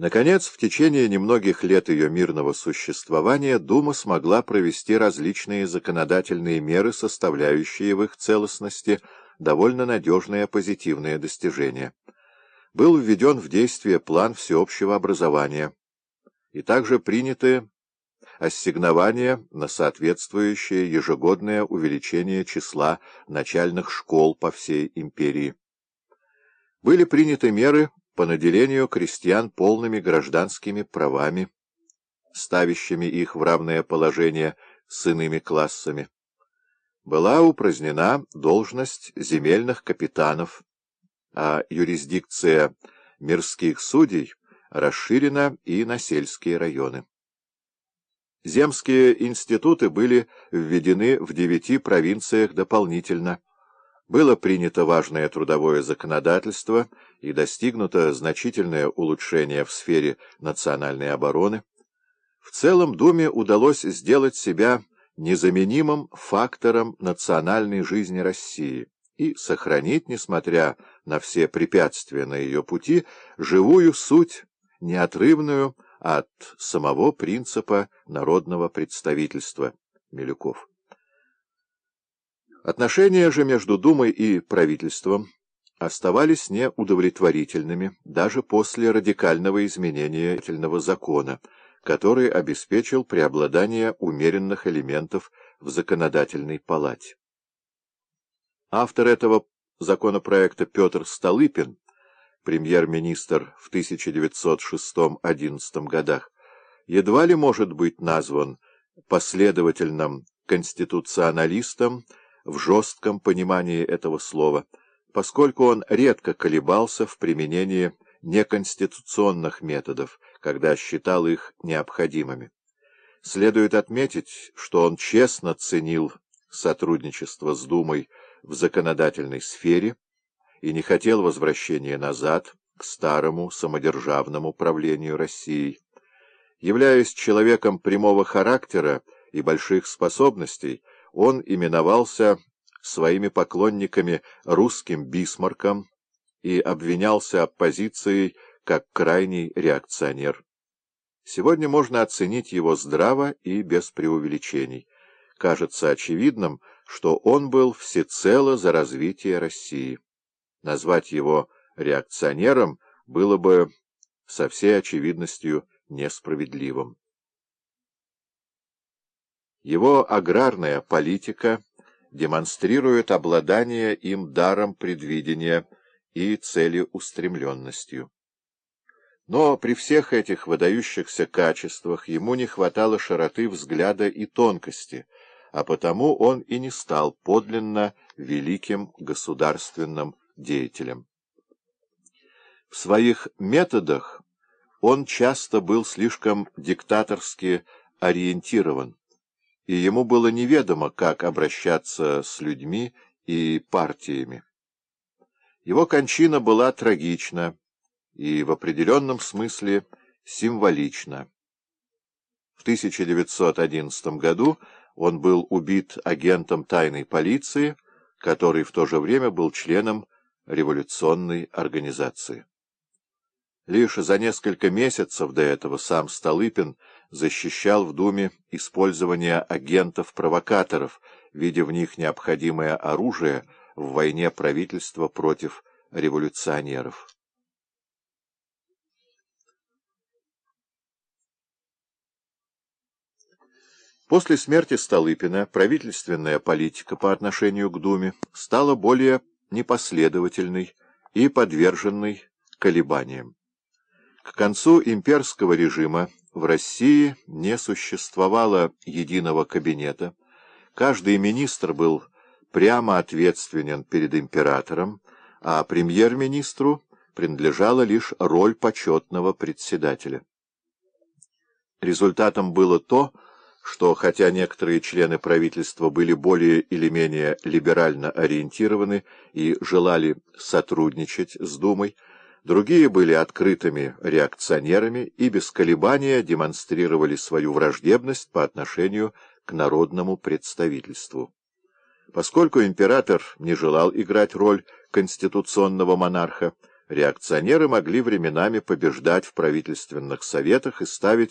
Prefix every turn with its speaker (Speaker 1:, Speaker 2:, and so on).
Speaker 1: Наконец, в течение немногих лет ее мирного существования Дума смогла провести различные законодательные меры, составляющие в их целостности довольно надежное позитивное достижение. Был введен в действие план всеобщего образования, и также приняты ассигнования на соответствующее ежегодное увеличение числа начальных школ по всей империи. Были приняты меры по наделению крестьян полными гражданскими правами, ставящими их в равное положение с иными классами. Была упразднена должность земельных капитанов, а юрисдикция мирских судей расширена и на сельские районы. Земские институты были введены в девяти провинциях дополнительно. Было принято важное трудовое законодательство и достигнуто значительное улучшение в сфере национальной обороны. В целом Думе удалось сделать себя незаменимым фактором национальной жизни России и сохранить, несмотря на все препятствия на ее пути, живую суть, неотрывную от самого принципа народного представительства Милюков. Отношения же между Думой и правительством оставались неудовлетворительными даже после радикального изменения закона, который обеспечил преобладание умеренных элементов в законодательной палате. Автор этого законопроекта Петр Столыпин, премьер-министр в 1906-11 годах, едва ли может быть назван последовательным конституционалистом в жестком понимании этого слова, поскольку он редко колебался в применении неконституционных методов, когда считал их необходимыми. Следует отметить, что он честно ценил сотрудничество с Думой в законодательной сфере и не хотел возвращения назад к старому самодержавному правлению Россией. Являясь человеком прямого характера и больших способностей, он именовался своими поклонниками русским бисмарком и обвинялся оппозицией как крайний реакционер. Сегодня можно оценить его здраво и без преувеличений. Кажется очевидным, что он был всецело за развитие России. Назвать его реакционером было бы со всей очевидностью несправедливым. Его аграрная политика демонстрирует обладание им даром предвидения и целеустремленностью. Но при всех этих выдающихся качествах ему не хватало широты взгляда и тонкости, а потому он и не стал подлинно великим государственным деятелем. В своих методах он часто был слишком диктаторски ориентирован и ему было неведомо, как обращаться с людьми и партиями. Его кончина была трагична и в определенном смысле символична. В 1911 году он был убит агентом тайной полиции, который в то же время был членом революционной организации. Лишь за несколько месяцев до этого сам Столыпин защищал в Думе использование агентов-провокаторов, видя в них необходимое оружие в войне правительства против революционеров. После смерти Столыпина правительственная политика по отношению к Думе стала более непоследовательной и подверженной колебаниям. К концу имперского режима в России не существовало единого кабинета, каждый министр был прямо ответственен перед императором, а премьер-министру принадлежала лишь роль почетного председателя. Результатом было то, что хотя некоторые члены правительства были более или менее либерально ориентированы и желали сотрудничать с Думой, Другие были открытыми реакционерами и без колебания демонстрировали свою враждебность по отношению к народному представительству. Поскольку император не желал играть роль конституционного монарха, Реакционеры могли временами побеждать в правительственных советах и ставить